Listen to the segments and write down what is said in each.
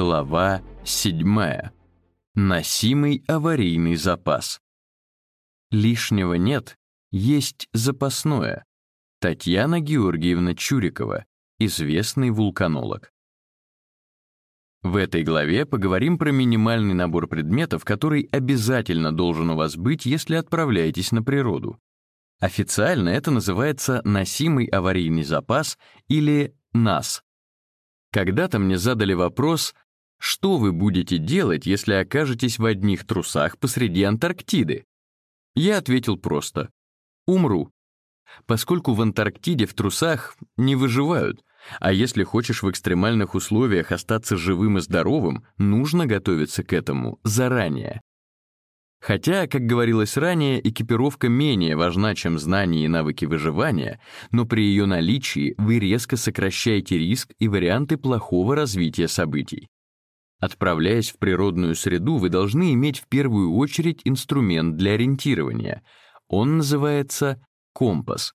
Глава 7. Носимый аварийный запас. Лишнего нет, есть запасное. Татьяна Георгиевна Чурикова, известный вулканолог. В этой главе поговорим про минимальный набор предметов, который обязательно должен у вас быть, если отправляетесь на природу. Официально это называется носимый аварийный запас или НАС. Когда-то мне задали вопрос, что вы будете делать, если окажетесь в одних трусах посреди Антарктиды? Я ответил просто «Умру». Поскольку в Антарктиде в трусах не выживают, а если хочешь в экстремальных условиях остаться живым и здоровым, нужно готовиться к этому заранее. Хотя, как говорилось ранее, экипировка менее важна, чем знания и навыки выживания, но при ее наличии вы резко сокращаете риск и варианты плохого развития событий. Отправляясь в природную среду, вы должны иметь в первую очередь инструмент для ориентирования. Он называется компас.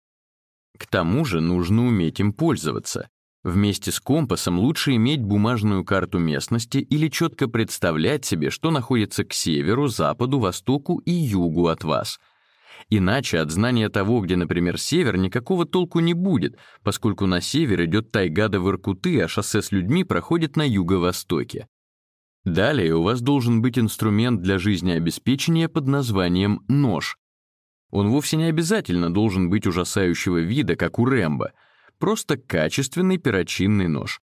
К тому же нужно уметь им пользоваться. Вместе с компасом лучше иметь бумажную карту местности или четко представлять себе, что находится к северу, западу, востоку и югу от вас. Иначе от знания того, где, например, север, никакого толку не будет, поскольку на север идет тайга до Воркуты, а шоссе с людьми проходит на юго-востоке. Далее у вас должен быть инструмент для жизнеобеспечения под названием нож. Он вовсе не обязательно должен быть ужасающего вида, как у Рэмбо — Просто качественный перочинный нож.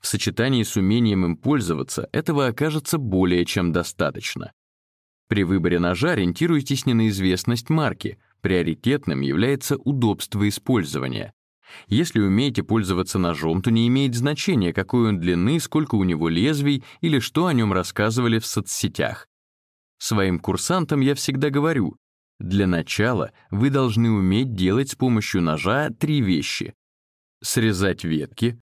В сочетании с умением им пользоваться этого окажется более чем достаточно. При выборе ножа ориентируйтесь не на известность марки, приоритетным является удобство использования. Если умеете пользоваться ножом, то не имеет значения, какой он длины, сколько у него лезвий или что о нем рассказывали в соцсетях. Своим курсантам я всегда говорю, для начала вы должны уметь делать с помощью ножа три вещи срезать ветки,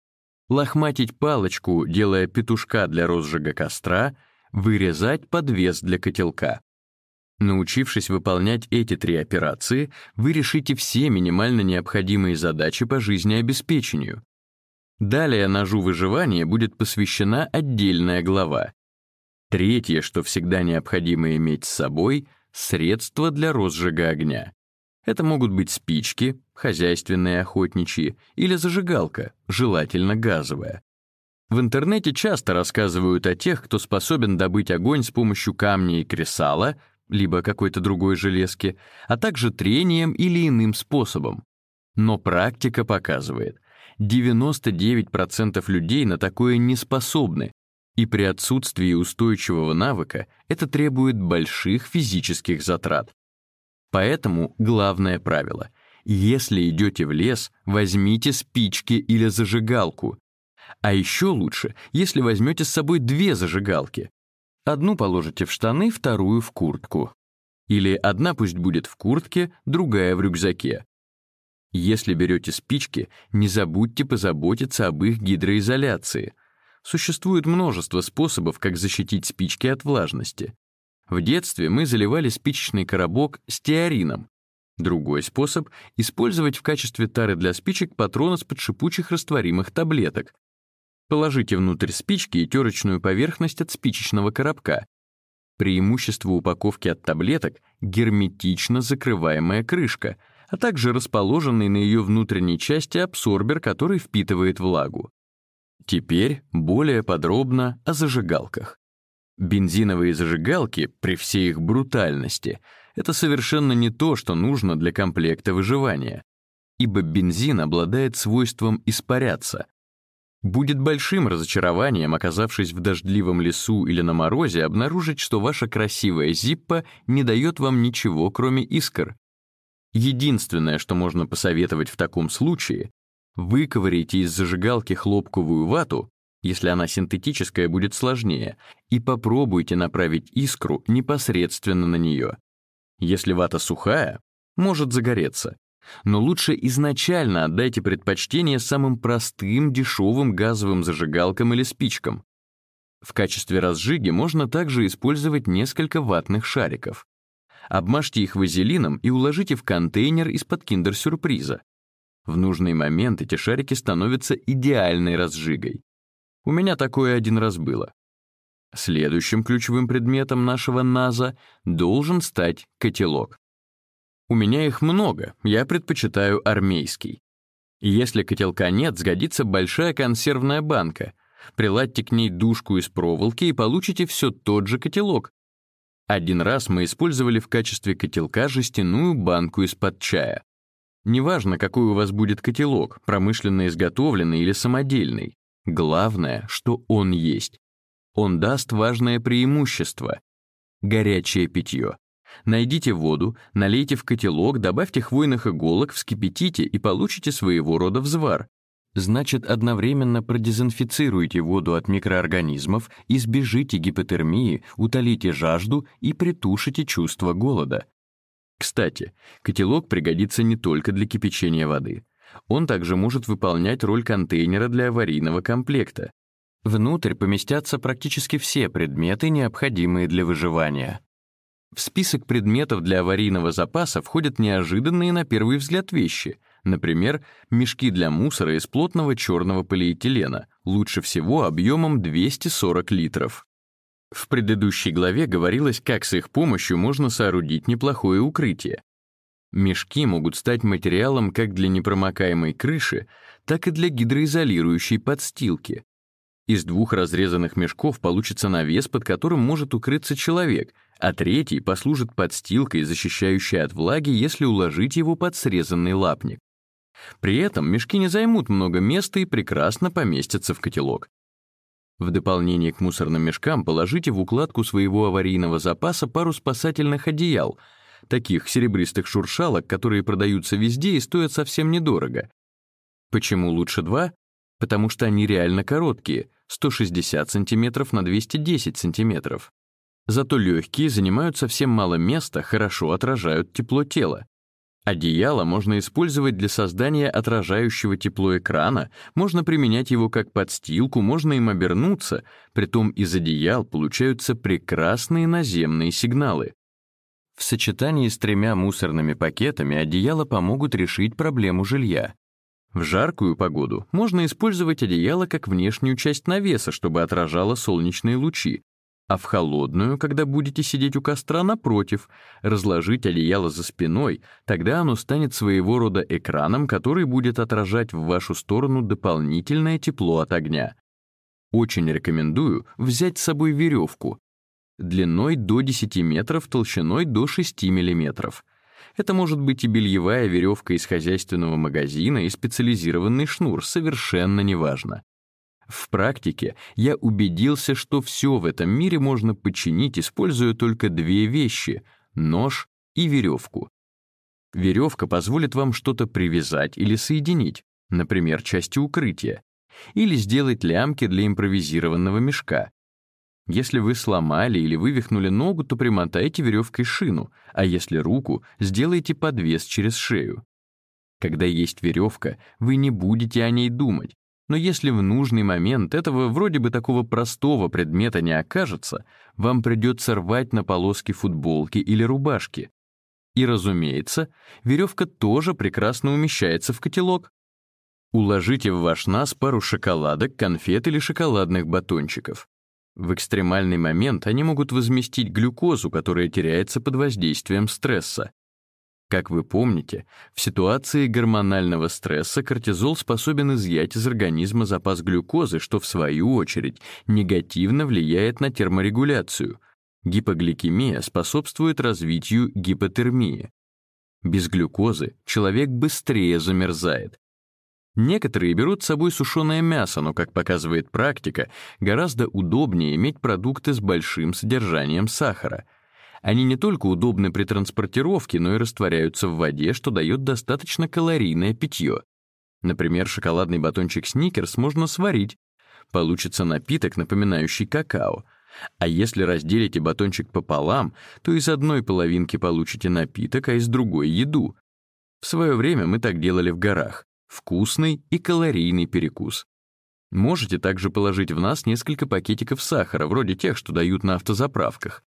лохматить палочку, делая петушка для розжига костра, вырезать подвес для котелка. Научившись выполнять эти три операции, вы решите все минимально необходимые задачи по жизнеобеспечению. Далее ножу выживания будет посвящена отдельная глава. Третье, что всегда необходимо иметь с собой — средства для розжига огня. Это могут быть спички, хозяйственные охотничьи, или зажигалка, желательно газовая. В интернете часто рассказывают о тех, кто способен добыть огонь с помощью камня и кресала, либо какой-то другой железки, а также трением или иным способом. Но практика показывает, 99% людей на такое не способны, и при отсутствии устойчивого навыка это требует больших физических затрат. Поэтому главное правило — если идете в лес, возьмите спички или зажигалку. А еще лучше, если возьмете с собой две зажигалки. Одну положите в штаны, вторую в куртку. Или одна пусть будет в куртке, другая в рюкзаке. Если берете спички, не забудьте позаботиться об их гидроизоляции. Существует множество способов, как защитить спички от влажности. В детстве мы заливали спичечный коробок стеарином. Другой способ — использовать в качестве тары для спичек патрон из-под шипучих растворимых таблеток. Положите внутрь спички и терочную поверхность от спичечного коробка. Преимущество упаковки от таблеток — герметично закрываемая крышка, а также расположенный на ее внутренней части абсорбер, который впитывает влагу. Теперь более подробно о зажигалках. Бензиновые зажигалки, при всей их брутальности, это совершенно не то, что нужно для комплекта выживания, ибо бензин обладает свойством испаряться. Будет большим разочарованием, оказавшись в дождливом лесу или на морозе, обнаружить, что ваша красивая зиппа не дает вам ничего, кроме искр. Единственное, что можно посоветовать в таком случае, выковырите из зажигалки хлопковую вату, если она синтетическая, будет сложнее, и попробуйте направить искру непосредственно на нее. Если вата сухая, может загореться. Но лучше изначально отдайте предпочтение самым простым, дешевым газовым зажигалкам или спичкам. В качестве разжиги можно также использовать несколько ватных шариков. Обмажьте их вазелином и уложите в контейнер из-под киндер-сюрприза. В нужный момент эти шарики становятся идеальной разжигой. У меня такое один раз было. Следующим ключевым предметом нашего НАЗа должен стать котелок. У меня их много, я предпочитаю армейский. Если котелка нет, сгодится большая консервная банка. Приладьте к ней дужку из проволоки и получите все тот же котелок. Один раз мы использовали в качестве котелка жестяную банку из-под чая. Неважно, какой у вас будет котелок, промышленно изготовленный или самодельный. Главное, что он есть. Он даст важное преимущество — горячее питье. Найдите воду, налейте в котелок, добавьте хвойных иголок, вскипятите и получите своего рода взвар. Значит, одновременно продезинфицируйте воду от микроорганизмов, избежите гипотермии, утолите жажду и притушите чувство голода. Кстати, котелок пригодится не только для кипячения воды. Он также может выполнять роль контейнера для аварийного комплекта. Внутрь поместятся практически все предметы, необходимые для выживания. В список предметов для аварийного запаса входят неожиданные на первый взгляд вещи, например, мешки для мусора из плотного черного полиэтилена, лучше всего объемом 240 литров. В предыдущей главе говорилось, как с их помощью можно соорудить неплохое укрытие. Мешки могут стать материалом как для непромокаемой крыши, так и для гидроизолирующей подстилки. Из двух разрезанных мешков получится навес, под которым может укрыться человек, а третий послужит подстилкой, защищающей от влаги, если уложить его под срезанный лапник. При этом мешки не займут много места и прекрасно поместятся в котелок. В дополнение к мусорным мешкам положите в укладку своего аварийного запаса пару спасательных одеял, таких серебристых шуршалок, которые продаются везде и стоят совсем недорого. Почему лучше два? Потому что они реально короткие, 160 см на 210 см. Зато легкие занимают совсем мало места, хорошо отражают тепло тела. Одеяло можно использовать для создания отражающего тепло экрана, можно применять его как подстилку, можно им обернуться, притом из одеял получаются прекрасные наземные сигналы. В сочетании с тремя мусорными пакетами одеяла помогут решить проблему жилья. В жаркую погоду можно использовать одеяло как внешнюю часть навеса, чтобы отражало солнечные лучи, а в холодную, когда будете сидеть у костра напротив, разложить одеяло за спиной, тогда оно станет своего рода экраном, который будет отражать в вашу сторону дополнительное тепло от огня. Очень рекомендую взять с собой веревку, длиной до 10 метров, толщиной до 6 миллиметров. Это может быть и бельевая веревка из хозяйственного магазина, и специализированный шнур, совершенно неважно. В практике я убедился, что все в этом мире можно починить, используя только две вещи — нож и веревку. Веревка позволит вам что-то привязать или соединить, например, части укрытия, или сделать лямки для импровизированного мешка. Если вы сломали или вывихнули ногу, то примотайте веревкой шину, а если руку, сделайте подвес через шею. Когда есть веревка, вы не будете о ней думать, но если в нужный момент этого вроде бы такого простого предмета не окажется, вам придется рвать на полоски футболки или рубашки. И, разумеется, веревка тоже прекрасно умещается в котелок. Уложите в ваш нас пару шоколадок, конфет или шоколадных батончиков. В экстремальный момент они могут возместить глюкозу, которая теряется под воздействием стресса. Как вы помните, в ситуации гормонального стресса кортизол способен изъять из организма запас глюкозы, что, в свою очередь, негативно влияет на терморегуляцию. Гипогликемия способствует развитию гипотермии. Без глюкозы человек быстрее замерзает. Некоторые берут с собой сушеное мясо, но, как показывает практика, гораздо удобнее иметь продукты с большим содержанием сахара — они не только удобны при транспортировке, но и растворяются в воде, что дает достаточно калорийное питье. Например, шоколадный батончик Сникерс можно сварить. Получится напиток, напоминающий какао. А если разделите батончик пополам, то из одной половинки получите напиток, а из другой — еду. В свое время мы так делали в горах. Вкусный и калорийный перекус. Можете также положить в нас несколько пакетиков сахара, вроде тех, что дают на автозаправках.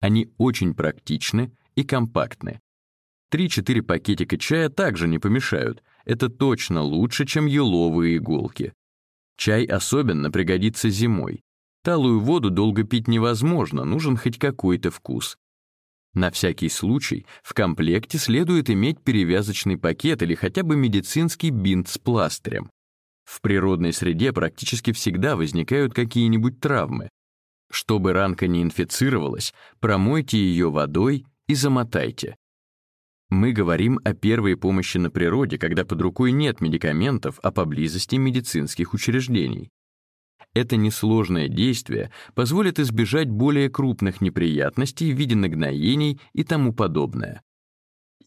Они очень практичны и компактны. 3-4 пакетика чая также не помешают. Это точно лучше, чем еловые иголки. Чай особенно пригодится зимой. Талую воду долго пить невозможно, нужен хоть какой-то вкус. На всякий случай в комплекте следует иметь перевязочный пакет или хотя бы медицинский бинт с пластырем. В природной среде практически всегда возникают какие-нибудь травмы. Чтобы ранка не инфицировалась, промойте ее водой и замотайте. Мы говорим о первой помощи на природе, когда под рукой нет медикаментов, а поблизости медицинских учреждений. Это несложное действие позволит избежать более крупных неприятностей в виде нагноений и тому подобное.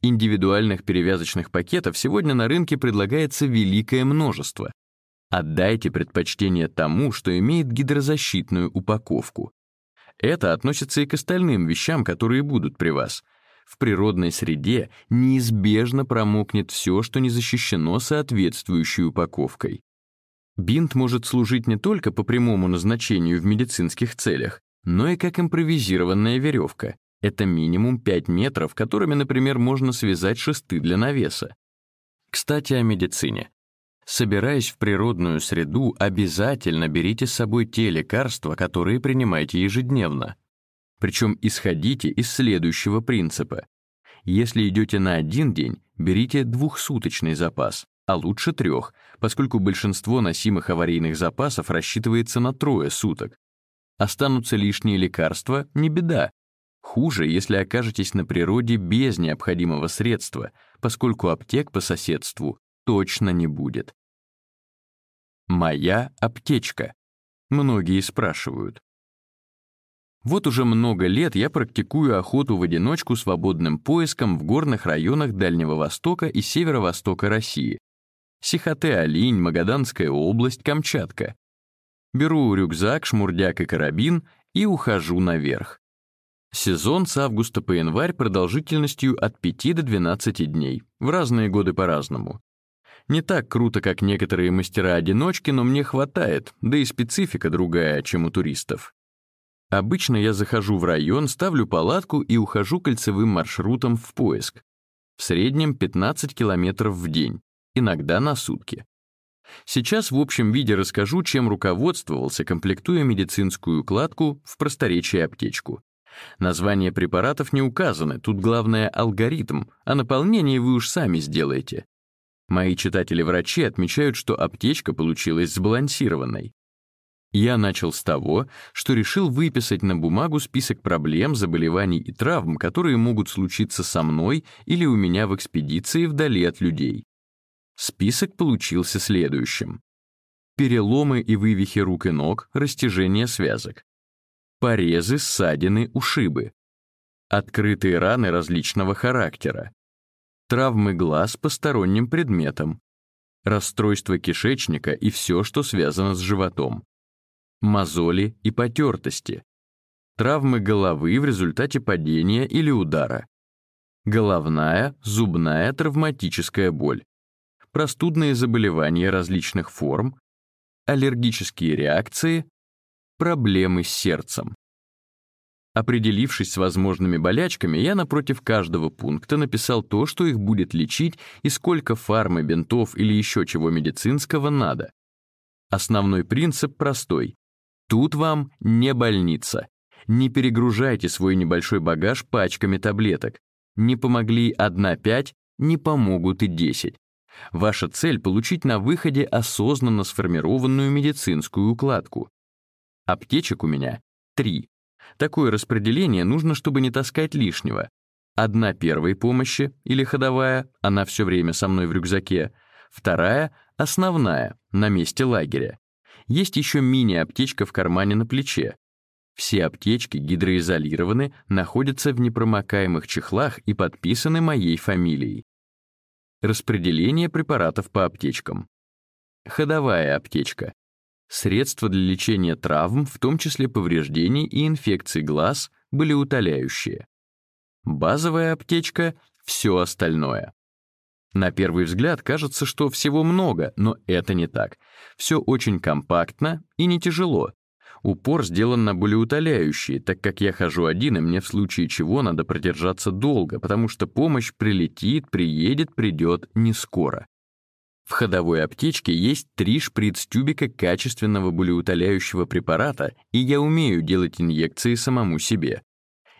Индивидуальных перевязочных пакетов сегодня на рынке предлагается великое множество. Отдайте предпочтение тому, что имеет гидрозащитную упаковку. Это относится и к остальным вещам, которые будут при вас. В природной среде неизбежно промокнет все, что не защищено соответствующей упаковкой. Бинт может служить не только по прямому назначению в медицинских целях, но и как импровизированная веревка. Это минимум 5 метров, которыми, например, можно связать шесты для навеса. Кстати, о медицине. Собираясь в природную среду, обязательно берите с собой те лекарства, которые принимаете ежедневно. Причем исходите из следующего принципа. Если идете на один день, берите двухсуточный запас а лучше трех, поскольку большинство носимых аварийных запасов рассчитывается на трое суток. Останутся лишние лекарства — не беда. Хуже, если окажетесь на природе без необходимого средства, поскольку аптек по соседству точно не будет. Моя аптечка. Многие спрашивают. Вот уже много лет я практикую охоту в одиночку свободным поиском в горных районах Дальнего Востока и Северо-Востока России. Сихоте-Алинь, Магаданская область, Камчатка. Беру рюкзак, шмурдяк и карабин и ухожу наверх. Сезон с августа по январь продолжительностью от 5 до 12 дней, в разные годы по-разному. Не так круто, как некоторые мастера-одиночки, но мне хватает, да и специфика другая, чем у туристов. Обычно я захожу в район, ставлю палатку и ухожу кольцевым маршрутом в поиск. В среднем 15 километров в день иногда на сутки. Сейчас в общем виде расскажу, чем руководствовался, комплектуя медицинскую укладку в просторечии аптечку. Названия препаратов не указаны, тут главное алгоритм, а наполнение вы уж сами сделаете. Мои читатели-врачи отмечают, что аптечка получилась сбалансированной. Я начал с того, что решил выписать на бумагу список проблем, заболеваний и травм, которые могут случиться со мной или у меня в экспедиции вдали от людей. Список получился следующим. Переломы и вывихи рук и ног, растяжение связок. Порезы, ссадины, ушибы. Открытые раны различного характера. Травмы глаз посторонним предметом. Расстройство кишечника и все, что связано с животом. Мозоли и потертости. Травмы головы в результате падения или удара. Головная, зубная травматическая боль простудные заболевания различных форм, аллергические реакции, проблемы с сердцем. Определившись с возможными болячками, я напротив каждого пункта написал то, что их будет лечить и сколько фармы, бинтов или еще чего медицинского надо. Основной принцип простой. Тут вам не больница. Не перегружайте свой небольшой багаж пачками таблеток. Не помогли 1-5, не помогут и 10. Ваша цель — получить на выходе осознанно сформированную медицинскую укладку. Аптечек у меня три. Такое распределение нужно, чтобы не таскать лишнего. Одна первой помощи, или ходовая, она все время со мной в рюкзаке. Вторая — основная, на месте лагеря. Есть еще мини-аптечка в кармане на плече. Все аптечки гидроизолированы, находятся в непромокаемых чехлах и подписаны моей фамилией. Распределение препаратов по аптечкам. Ходовая аптечка. Средства для лечения травм, в том числе повреждений и инфекций глаз, были утоляющие. Базовая аптечка — все остальное. На первый взгляд кажется, что всего много, но это не так. Все очень компактно и не тяжело. Упор сделан на болеутоляющие, так как я хожу один, и мне в случае чего надо продержаться долго, потому что помощь прилетит, приедет, придет не скоро. В ходовой аптечке есть три шприц-тюбика качественного болеутоляющего препарата, и я умею делать инъекции самому себе.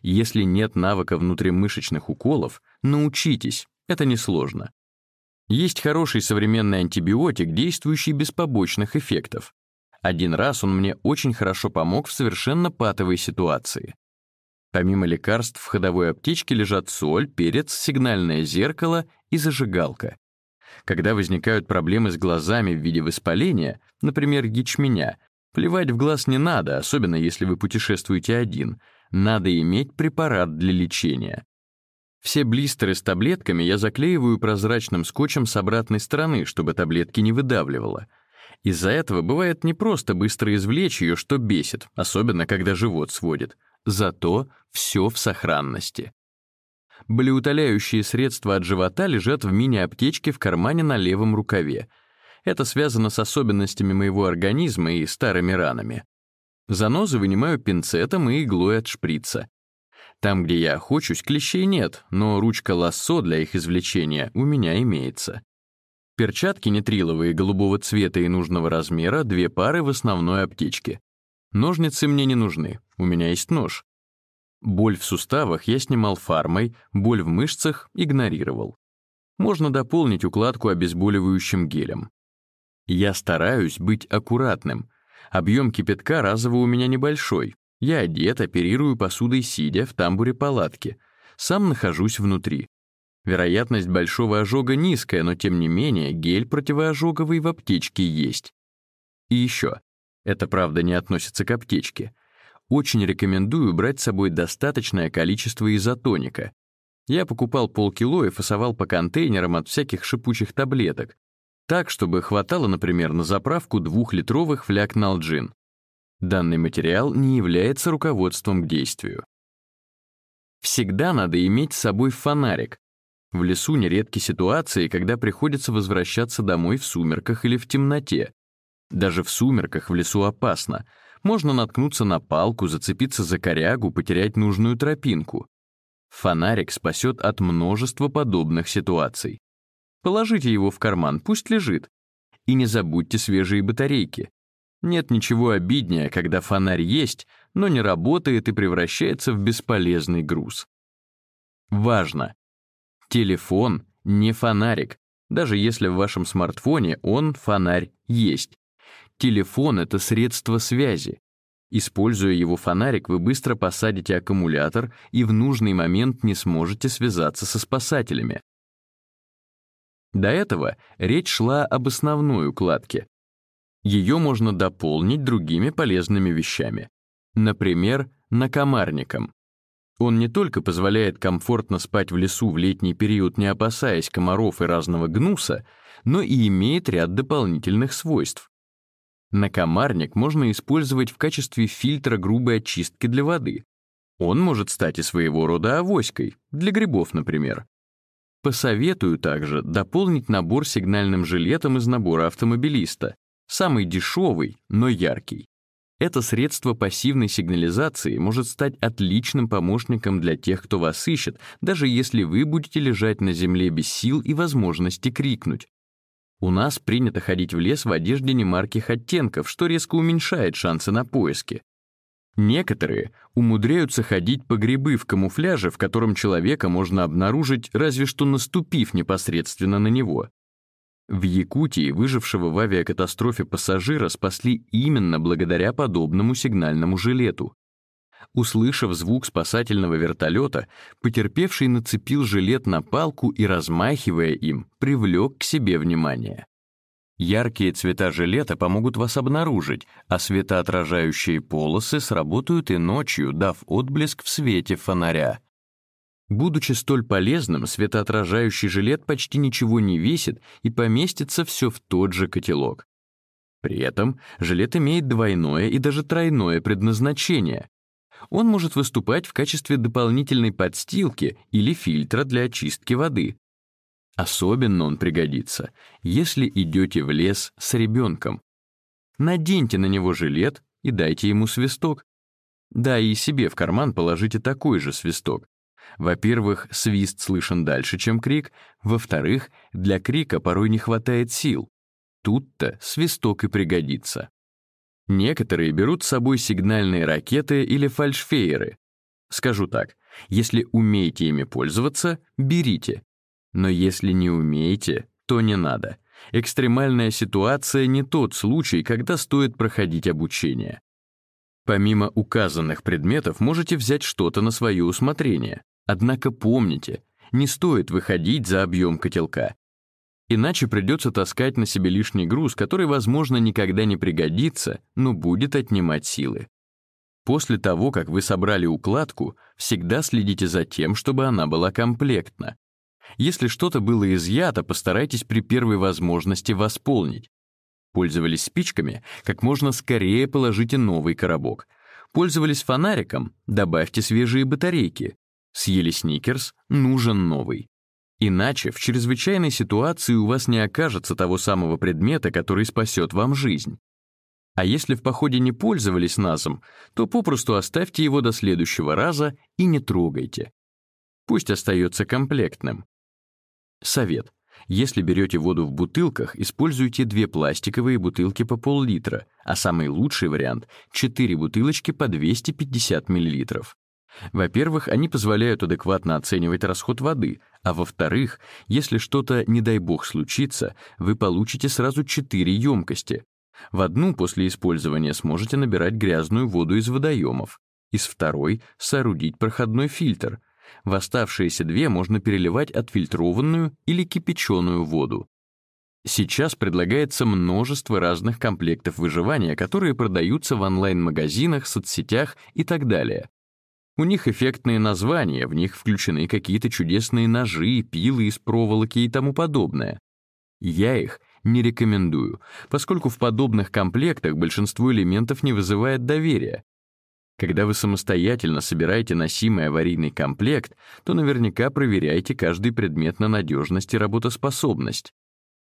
Если нет навыка внутримышечных уколов, научитесь, это несложно. Есть хороший современный антибиотик, действующий без побочных эффектов. Один раз он мне очень хорошо помог в совершенно патовой ситуации. Помимо лекарств в ходовой аптечке лежат соль, перец, сигнальное зеркало и зажигалка. Когда возникают проблемы с глазами в виде воспаления, например, ячменя, плевать в глаз не надо, особенно если вы путешествуете один. Надо иметь препарат для лечения. Все блистеры с таблетками я заклеиваю прозрачным скотчем с обратной стороны, чтобы таблетки не выдавливало — из-за этого бывает непросто быстро извлечь ее, что бесит, особенно когда живот сводит. Зато все в сохранности. Болеутоляющие средства от живота лежат в мини-аптечке в кармане на левом рукаве. Это связано с особенностями моего организма и старыми ранами. Занозы вынимаю пинцетом и иглой от шприца. Там, где я охочусь, клещей нет, но ручка лассо для их извлечения у меня имеется. Перчатки нитриловые голубого цвета и нужного размера, две пары в основной аптечке. Ножницы мне не нужны, у меня есть нож. Боль в суставах я снимал фармой, боль в мышцах игнорировал. Можно дополнить укладку обезболивающим гелем. Я стараюсь быть аккуратным. Объем кипятка разово у меня небольшой. Я одет, оперирую посудой сидя в тамбуре палатки. Сам нахожусь внутри. Вероятность большого ожога низкая, но тем не менее гель противоожоговый в аптечке есть. И еще, это правда не относится к аптечке, очень рекомендую брать с собой достаточное количество изотоника. Я покупал полкило и фасовал по контейнерам от всяких шипучих таблеток, так, чтобы хватало, например, на заправку двухлитровых фляг Налджин. Данный материал не является руководством к действию. Всегда надо иметь с собой фонарик, в лесу нередки ситуации, когда приходится возвращаться домой в сумерках или в темноте. Даже в сумерках в лесу опасно. Можно наткнуться на палку, зацепиться за корягу, потерять нужную тропинку. Фонарик спасет от множества подобных ситуаций. Положите его в карман, пусть лежит. И не забудьте свежие батарейки. Нет ничего обиднее, когда фонарь есть, но не работает и превращается в бесполезный груз. Важно! Телефон — не фонарик, даже если в вашем смартфоне он, фонарь, есть. Телефон — это средство связи. Используя его фонарик, вы быстро посадите аккумулятор и в нужный момент не сможете связаться со спасателями. До этого речь шла об основной укладке. Ее можно дополнить другими полезными вещами. Например, накомарником. Он не только позволяет комфортно спать в лесу в летний период, не опасаясь комаров и разного гнуса, но и имеет ряд дополнительных свойств. Накомарник можно использовать в качестве фильтра грубой очистки для воды. Он может стать и своего рода авоськой, для грибов, например. Посоветую также дополнить набор сигнальным жилетом из набора автомобилиста, самый дешевый, но яркий. Это средство пассивной сигнализации может стать отличным помощником для тех, кто вас ищет, даже если вы будете лежать на земле без сил и возможности крикнуть. У нас принято ходить в лес в одежде немарких оттенков, что резко уменьшает шансы на поиски. Некоторые умудряются ходить по грибы в камуфляже, в котором человека можно обнаружить, разве что наступив непосредственно на него. В Якутии выжившего в авиакатастрофе пассажира спасли именно благодаря подобному сигнальному жилету. Услышав звук спасательного вертолета, потерпевший нацепил жилет на палку и, размахивая им, привлек к себе внимание. Яркие цвета жилета помогут вас обнаружить, а светоотражающие полосы сработают и ночью, дав отблеск в свете фонаря. Будучи столь полезным, светоотражающий жилет почти ничего не весит и поместится все в тот же котелок. При этом жилет имеет двойное и даже тройное предназначение. Он может выступать в качестве дополнительной подстилки или фильтра для очистки воды. Особенно он пригодится, если идете в лес с ребенком. Наденьте на него жилет и дайте ему свисток. Да, и себе в карман положите такой же свисток. Во-первых, свист слышен дальше, чем крик. Во-вторых, для крика порой не хватает сил. Тут-то свисток и пригодится. Некоторые берут с собой сигнальные ракеты или фальшфейеры. Скажу так, если умеете ими пользоваться, берите. Но если не умеете, то не надо. Экстремальная ситуация не тот случай, когда стоит проходить обучение. Помимо указанных предметов можете взять что-то на свое усмотрение. Однако помните, не стоит выходить за объем котелка. Иначе придется таскать на себе лишний груз, который, возможно, никогда не пригодится, но будет отнимать силы. После того, как вы собрали укладку, всегда следите за тем, чтобы она была комплектна. Если что-то было изъято, постарайтесь при первой возможности восполнить. Пользовались спичками, как можно скорее положите новый коробок. Пользовались фонариком, добавьте свежие батарейки. Съели сникерс, нужен новый. Иначе в чрезвычайной ситуации у вас не окажется того самого предмета, который спасет вам жизнь. А если в походе не пользовались НАЗом, то попросту оставьте его до следующего раза и не трогайте. Пусть остается комплектным. Совет. Если берете воду в бутылках, используйте две пластиковые бутылки по пол-литра, а самый лучший вариант — 4 бутылочки по 250 мл. Во-первых, они позволяют адекватно оценивать расход воды, а во-вторых, если что-то, не дай бог, случится, вы получите сразу четыре емкости. В одну после использования сможете набирать грязную воду из водоемов, из второй — соорудить проходной фильтр. В оставшиеся две можно переливать отфильтрованную или кипяченую воду. Сейчас предлагается множество разных комплектов выживания, которые продаются в онлайн-магазинах, соцсетях и так далее. У них эффектные названия, в них включены какие-то чудесные ножи, пилы из проволоки и тому подобное. Я их не рекомендую, поскольку в подобных комплектах большинство элементов не вызывает доверия. Когда вы самостоятельно собираете носимый аварийный комплект, то наверняка проверяйте каждый предмет на надежность и работоспособность.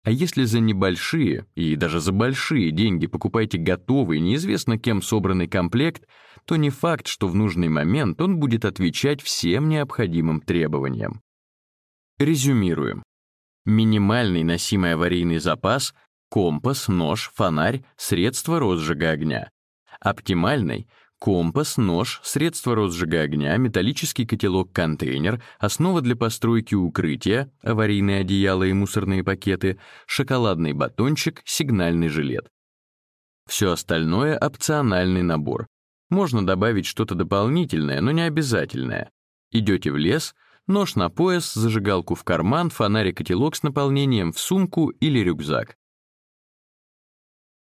А если за небольшие и даже за большие деньги покупаете готовый, неизвестно кем собранный комплект, то не факт, что в нужный момент он будет отвечать всем необходимым требованиям. Резюмируем. Минимальный носимый аварийный запас — компас, нож, фонарь, средства розжига огня. Оптимальный — компас, нож, средство розжига огня, металлический котелок-контейнер, основа для постройки укрытия, аварийные одеяла и мусорные пакеты, шоколадный батончик, сигнальный жилет. Все остальное — опциональный набор. Можно добавить что-то дополнительное, но не обязательное. Идете в лес, нож на пояс, зажигалку в карман, фонарь и котелок с наполнением в сумку или рюкзак.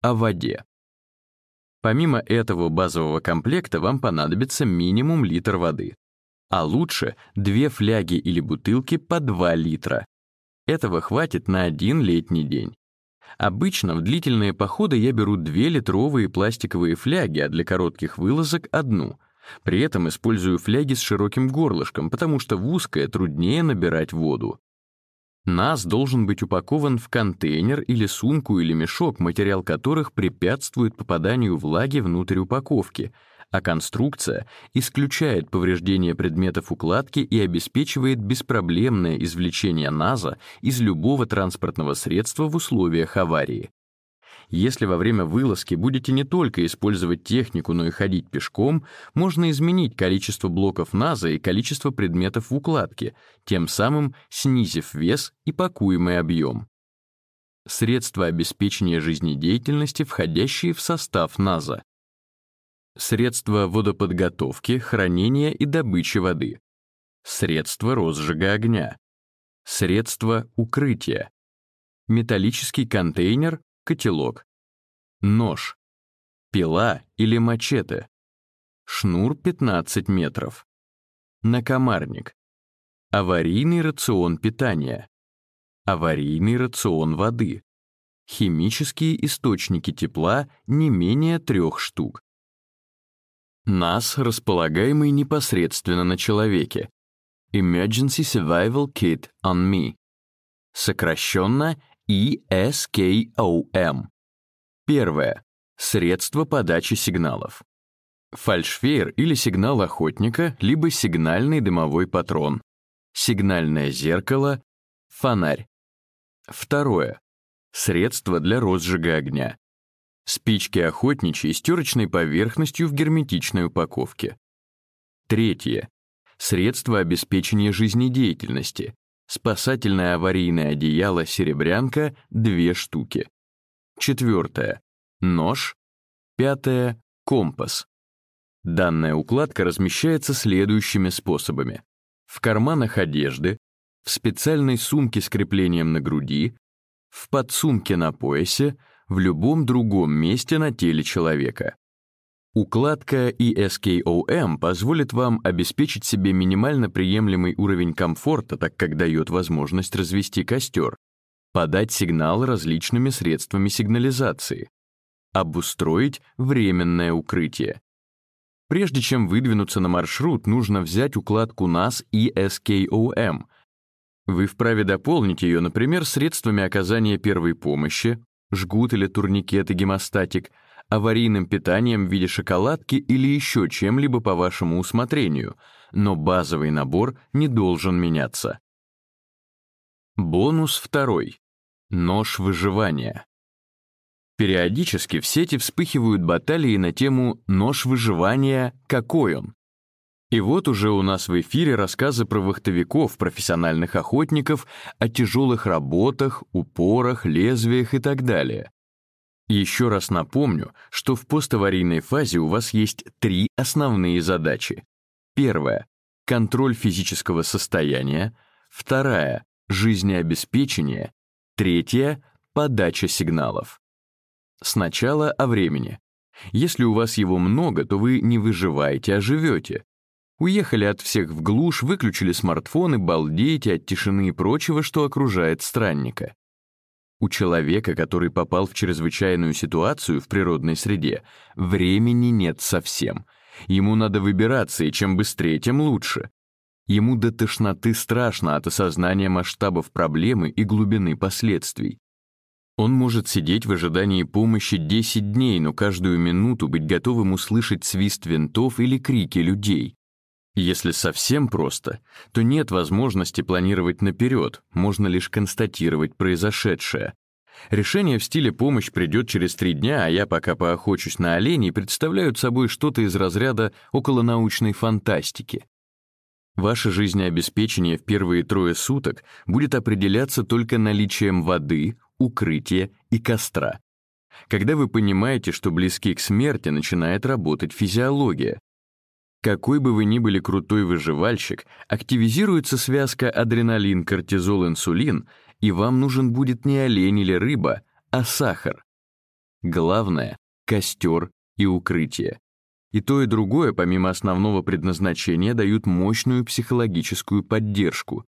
О воде. Помимо этого базового комплекта вам понадобится минимум литр воды. А лучше две фляги или бутылки по 2 литра. Этого хватит на один летний день. Обычно в длительные походы я беру 2-литровые пластиковые фляги, а для коротких вылазок — одну. При этом использую фляги с широким горлышком, потому что в узкое труднее набирать воду. НАС должен быть упакован в контейнер или сумку или мешок, материал которых препятствует попаданию влаги внутрь упаковки, а конструкция исключает повреждение предметов укладки и обеспечивает беспроблемное извлечение НАЗа из любого транспортного средства в условиях аварии. Если во время вылазки будете не только использовать технику, но и ходить пешком, можно изменить количество блоков НАЗа и количество предметов в укладке, тем самым снизив вес и пакуемый объем. Средства обеспечения жизнедеятельности, входящие в состав НАЗа. Средства водоподготовки, хранения и добычи воды. Средства розжига огня. Средства укрытия. Металлический контейнер, котелок, нож, пила или мачете, шнур 15 метров, накомарник, аварийный рацион питания, аварийный рацион воды, химические источники тепла не менее трех штук. НАС, располагаемый непосредственно на человеке. Emergency Survival Kit on Me. Сокращенно ESKOM. Первое. Средство подачи сигналов. Фальшфейер или сигнал охотника, либо сигнальный дымовой патрон. Сигнальное зеркало, фонарь. Второе. Средство для розжига огня. Спички охотничьи с терочной поверхностью в герметичной упаковке. Третье. Средство обеспечения жизнедеятельности. Спасательное аварийное одеяло «Серебрянка» — две штуки. Четвертое. Нож. Пятое. Компас. Данная укладка размещается следующими способами. В карманах одежды, в специальной сумке с креплением на груди, в подсумке на поясе, в любом другом месте на теле человека. Укладка ESKOM позволит вам обеспечить себе минимально приемлемый уровень комфорта, так как дает возможность развести костер, подать сигнал различными средствами сигнализации, обустроить временное укрытие. Прежде чем выдвинуться на маршрут, нужно взять укладку NAS ESKOM. Вы вправе дополнить ее, например, средствами оказания первой помощи, жгут или турникет гемостатик — аварийным питанием в виде шоколадки или еще чем-либо по вашему усмотрению, но базовый набор не должен меняться. Бонус второй. Нож выживания. Периодически в сети вспыхивают баталии на тему «Нож выживания. Какой он?». И вот уже у нас в эфире рассказы про вахтовиков, профессиональных охотников, о тяжелых работах, упорах, лезвиях и так далее. Еще раз напомню, что в поставарийной фазе у вас есть три основные задачи. Первая — контроль физического состояния. Вторая — жизнеобеспечение. Третья — подача сигналов. Сначала о времени. Если у вас его много, то вы не выживаете, а живете. Уехали от всех в глушь, выключили смартфоны, балдеете от тишины и прочего, что окружает странника. У человека, который попал в чрезвычайную ситуацию в природной среде, времени нет совсем. Ему надо выбираться, и чем быстрее, тем лучше. Ему до тошноты страшно от осознания масштабов проблемы и глубины последствий. Он может сидеть в ожидании помощи 10 дней, но каждую минуту быть готовым услышать свист винтов или крики людей. Если совсем просто, то нет возможности планировать наперед, можно лишь констатировать произошедшее. Решение в стиле «помощь придет через три дня, а я пока поохочусь на оленей» представляют собой что-то из разряда околонаучной фантастики. Ваше жизнеобеспечение в первые трое суток будет определяться только наличием воды, укрытия и костра. Когда вы понимаете, что близки к смерти, начинает работать физиология, какой бы вы ни были крутой выживальщик, активизируется связка адреналин-кортизол-инсулин, и вам нужен будет не олень или рыба, а сахар. Главное — костер и укрытие. И то, и другое, помимо основного предназначения, дают мощную психологическую поддержку.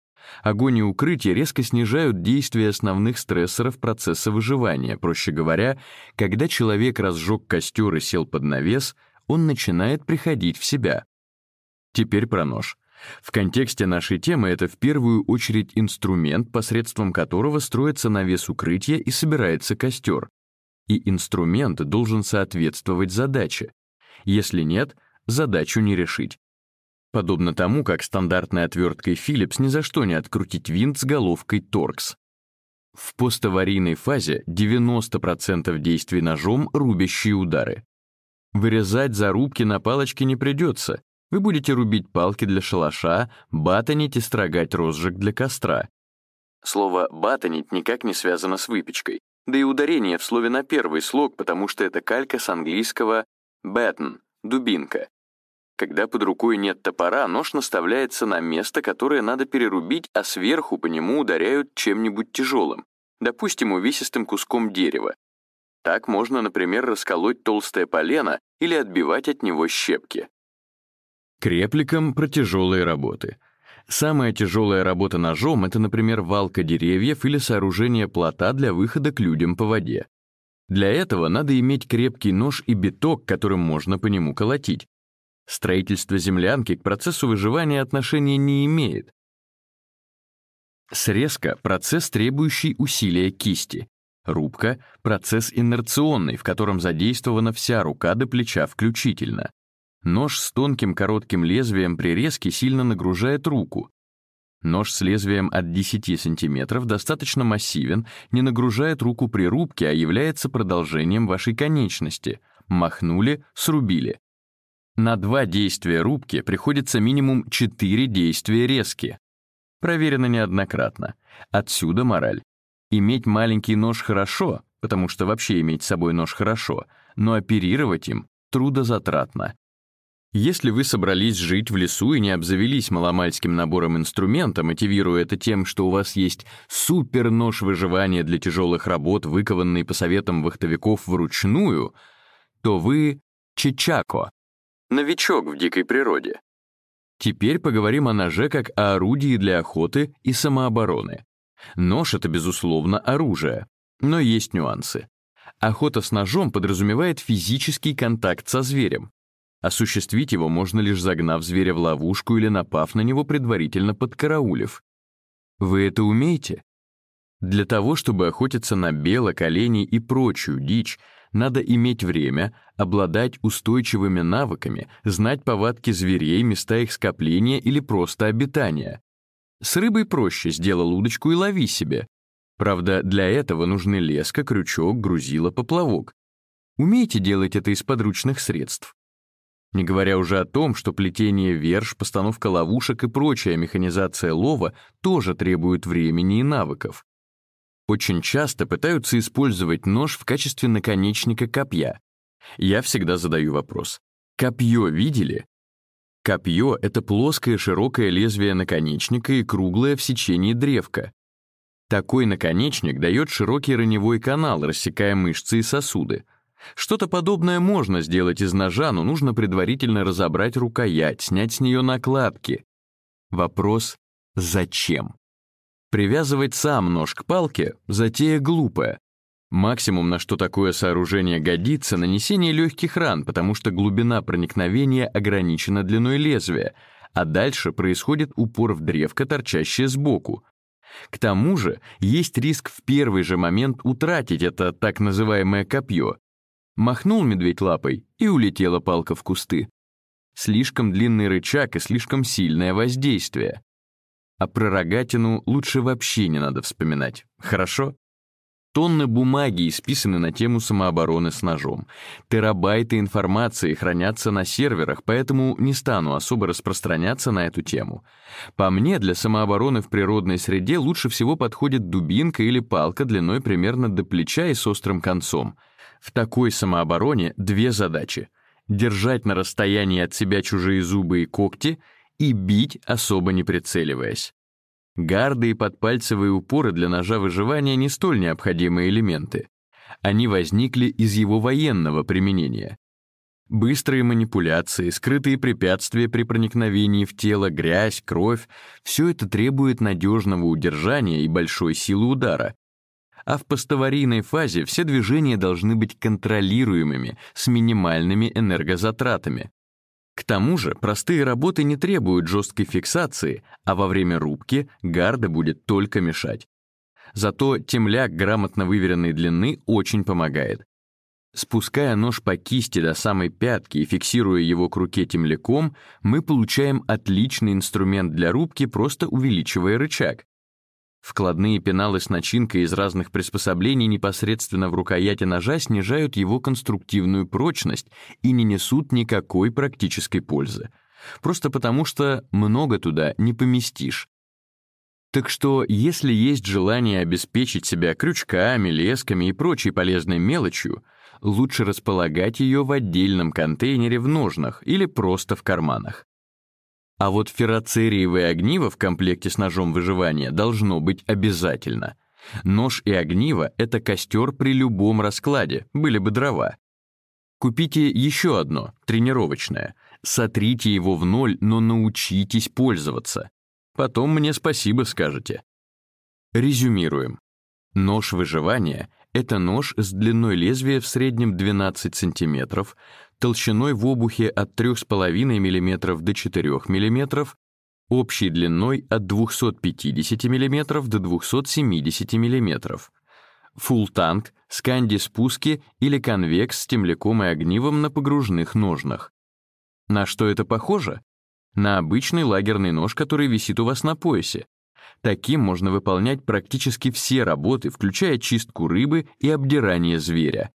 Огонь и укрытие резко снижают действие основных стрессоров процесса выживания. Проще говоря, когда человек разжег костер и сел под навес — он начинает приходить в себя. Теперь про нож. В контексте нашей темы это в первую очередь инструмент, посредством которого строится навес укрытия и собирается костер. И инструмент должен соответствовать задаче. Если нет, задачу не решить. Подобно тому, как стандартной отверткой Philips ни за что не открутить винт с головкой Torx. В поставарийной фазе 90% действий ножом — рубящие удары. Вырезать зарубки на палочке не придется. Вы будете рубить палки для шалаша, батонить и строгать розжиг для костра. Слово «батонить» никак не связано с выпечкой. Да и ударение в слове на первый слог, потому что это калька с английского «batten» — «дубинка». Когда под рукой нет топора, нож наставляется на место, которое надо перерубить, а сверху по нему ударяют чем-нибудь тяжелым, допустим, увесистым куском дерева, так можно, например, расколоть толстое полено или отбивать от него щепки. К репликам про тяжелые работы. Самая тяжелая работа ножом — это, например, валка деревьев или сооружение плота для выхода к людям по воде. Для этого надо иметь крепкий нож и биток, которым можно по нему колотить. Строительство землянки к процессу выживания отношения не имеет. Срезка — процесс, требующий усилия кисти. Рубка — процесс инерционный, в котором задействована вся рука до плеча включительно. Нож с тонким коротким лезвием при резке сильно нагружает руку. Нож с лезвием от 10 см достаточно массивен, не нагружает руку при рубке, а является продолжением вашей конечности. Махнули, срубили. На два действия рубки приходится минимум 4 действия резки. Проверено неоднократно. Отсюда мораль. Иметь маленький нож хорошо, потому что вообще иметь с собой нож хорошо, но оперировать им трудозатратно. Если вы собрались жить в лесу и не обзавелись маломальским набором инструмента, мотивируя это тем, что у вас есть супер-нож выживания для тяжелых работ, выкованный по советам вахтовиков вручную, то вы чечако, Новичок в дикой природе. Теперь поговорим о ноже как о орудии для охоты и самообороны. Нож — это, безусловно, оружие, но есть нюансы. Охота с ножом подразумевает физический контакт со зверем. Осуществить его можно лишь загнав зверя в ловушку или напав на него предварительно подкараулив. Вы это умеете? Для того, чтобы охотиться на белок, оленей и прочую дичь, надо иметь время, обладать устойчивыми навыками, знать повадки зверей, места их скопления или просто обитания. С рыбой проще, сделал удочку и лови себе. Правда, для этого нужны леска, крючок, грузило, поплавок. Умейте делать это из подручных средств. Не говоря уже о том, что плетение верш, постановка ловушек и прочая механизация лова тоже требуют времени и навыков. Очень часто пытаются использовать нож в качестве наконечника копья. Я всегда задаю вопрос. Копье видели? Копье — это плоское широкое лезвие наконечника и круглое в сечении древко. Такой наконечник дает широкий раневой канал, рассекая мышцы и сосуды. Что-то подобное можно сделать из ножа, но нужно предварительно разобрать рукоять, снять с нее накладки. Вопрос — зачем? Привязывать сам нож к палке — затея глупая. Максимум, на что такое сооружение годится, нанесение легких ран, потому что глубина проникновения ограничена длиной лезвия, а дальше происходит упор в древко, торчащее сбоку. К тому же есть риск в первый же момент утратить это так называемое копье. Махнул медведь лапой, и улетела палка в кусты. Слишком длинный рычаг и слишком сильное воздействие. А про рогатину лучше вообще не надо вспоминать, хорошо? Тонны бумаги исписаны на тему самообороны с ножом. Терабайты информации хранятся на серверах, поэтому не стану особо распространяться на эту тему. По мне, для самообороны в природной среде лучше всего подходит дубинка или палка длиной примерно до плеча и с острым концом. В такой самообороне две задачи — держать на расстоянии от себя чужие зубы и когти — и бить, особо не прицеливаясь. Гарды и подпальцевые упоры для ножа выживания не столь необходимые элементы. Они возникли из его военного применения. Быстрые манипуляции, скрытые препятствия при проникновении в тело, грязь, кровь — все это требует надежного удержания и большой силы удара. А в постоварийной фазе все движения должны быть контролируемыми, с минимальными энергозатратами. К тому же простые работы не требуют жесткой фиксации, а во время рубки гарда будет только мешать. Зато темляк грамотно выверенной длины очень помогает. Спуская нож по кисти до самой пятки и фиксируя его к руке темляком, мы получаем отличный инструмент для рубки, просто увеличивая рычаг. Вкладные пеналы с начинкой из разных приспособлений непосредственно в рукояти ножа снижают его конструктивную прочность и не несут никакой практической пользы. Просто потому что много туда не поместишь. Так что, если есть желание обеспечить себя крючками, лесками и прочей полезной мелочью, лучше располагать ее в отдельном контейнере в ножнах или просто в карманах. А вот ферроцериевое огниво в комплекте с ножом выживания должно быть обязательно. Нож и огниво — это костер при любом раскладе, были бы дрова. Купите еще одно, тренировочное. Сотрите его в ноль, но научитесь пользоваться. Потом мне спасибо скажете. Резюмируем. Нож выживания — это нож с длиной лезвия в среднем 12 сантиметров, толщиной в обухе от 3,5 мм до 4 мм, общей длиной от 250 мм до 270 мм. Фулл-танк, сканди-спуски или конвекс с темляком и огнивом на погружных ножнах. На что это похоже? На обычный лагерный нож, который висит у вас на поясе. Таким можно выполнять практически все работы, включая чистку рыбы и обдирание зверя.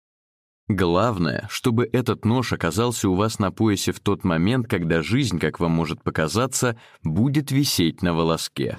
Главное, чтобы этот нож оказался у вас на поясе в тот момент, когда жизнь, как вам может показаться, будет висеть на волоске.